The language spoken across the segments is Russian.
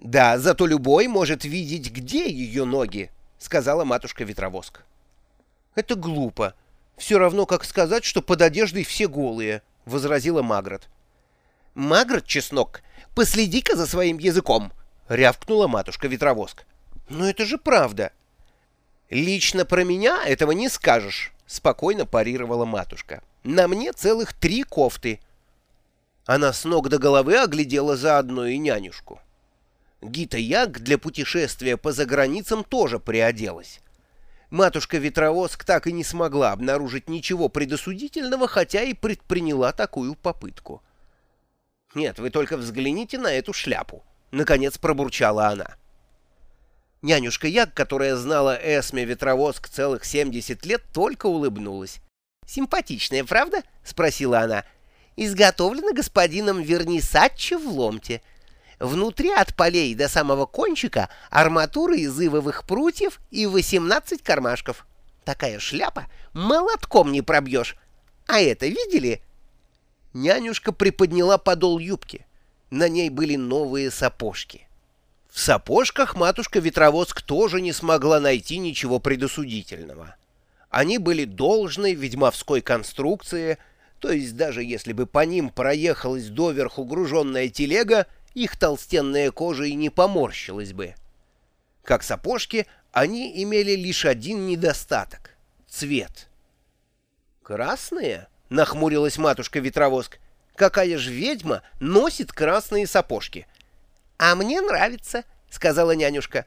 Да, зато любой может видеть, где ее ноги, сказала матушка-ветровоск. Это глупо. Все равно, как сказать, что под одеждой все голые, возразила Магрот. Магрот, чеснок, последи-ка за своим языком, рявкнула матушка-ветровоск. Но это же правда. Лично про меня этого не скажешь, спокойно парировала матушка. На мне целых три кофты. Она с ног до головы оглядела заодно и нянюшку. Гита Яг для путешествия по заграницам тоже приоделась. Матушка-ветровоск так и не смогла обнаружить ничего предосудительного, хотя и предприняла такую попытку. «Нет, вы только взгляните на эту шляпу», — наконец пробурчала она. Нянюшка Яг, которая знала Эсме Ветровоск целых 70 лет, только улыбнулась. «Симпатичная, правда?» — спросила она. «Изготовлена господином Вернисаччо в ломте». Внутри от полей до самого кончика арматура из ивовых прутьев и 18 кармашков. Такая шляпа молотком не пробьешь. А это видели? Нянюшка приподняла подол юбки. На ней были новые сапожки. В сапожках матушка-ветровозк тоже не смогла найти ничего предосудительного. Они были должной ведьмовской конструкции, то есть даже если бы по ним проехалась доверху груженная телега, их толстенная кожа и не поморщилась бы. Как сапожки, они имели лишь один недостаток — цвет. «Красные?» — нахмурилась матушка-ветровоск. «Какая же ведьма носит красные сапожки?» «А мне нравится», — сказала нянюшка.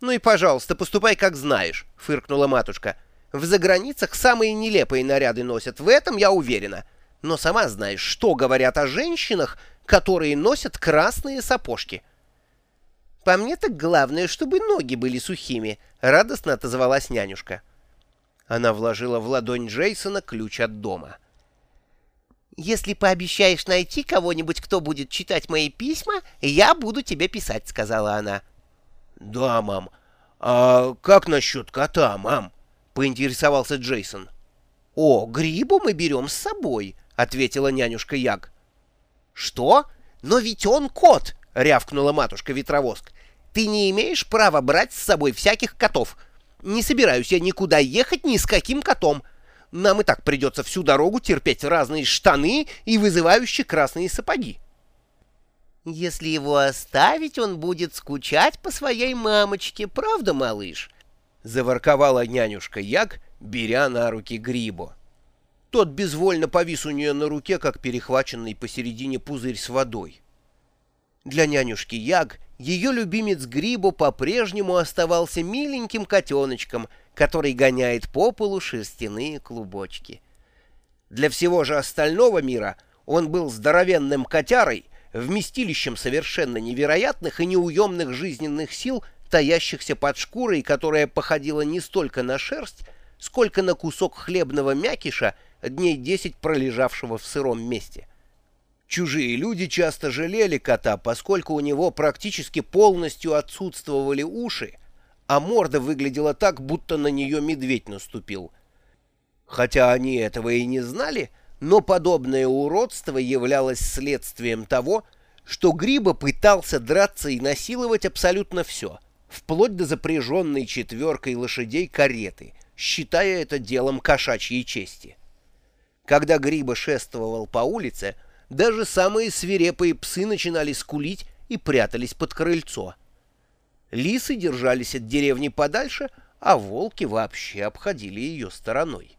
«Ну и, пожалуйста, поступай как знаешь», — фыркнула матушка. «В заграницах самые нелепые наряды носят, в этом я уверена. Но сама знаешь, что говорят о женщинах, которые носят красные сапожки. «По мне так главное, чтобы ноги были сухими», — радостно отозвалась нянюшка. Она вложила в ладонь Джейсона ключ от дома. «Если пообещаешь найти кого-нибудь, кто будет читать мои письма, я буду тебе писать», — сказала она. «Да, мам. А как насчет кота, мам?» — поинтересовался Джейсон. «О, грибу мы берем с собой», — ответила нянюшка Яг. «Что? Но ведь он кот!» — рявкнула матушка-ветровоск. «Ты не имеешь права брать с собой всяких котов. Не собираюсь я никуда ехать ни с каким котом. Нам и так придется всю дорогу терпеть разные штаны и вызывающие красные сапоги». «Если его оставить, он будет скучать по своей мамочке, правда, малыш?» — заворковала нянюшка Яг, беря на руки Грибу. Тот безвольно повис у нее на руке, как перехваченный посередине пузырь с водой. Для нянюшки Яг ее любимец Грибо по-прежнему оставался миленьким котеночком, который гоняет по полу шерстяные клубочки. Для всего же остального мира он был здоровенным котярой, вместилищем совершенно невероятных и неуемных жизненных сил, таящихся под шкурой, которая походила не столько на шерсть, сколько на кусок хлебного мякиша, дней десять пролежавшего в сыром месте. Чужие люди часто жалели кота, поскольку у него практически полностью отсутствовали уши, а морда выглядела так, будто на нее медведь наступил. Хотя они этого и не знали, но подобное уродство являлось следствием того, что Гриба пытался драться и насиловать абсолютно все, вплоть до запряженной четверкой лошадей кареты, считая это делом кошачьей чести. Когда Гриба шествовал по улице, даже самые свирепые псы начинали скулить и прятались под крыльцо. Лисы держались от деревни подальше, а волки вообще обходили ее стороной.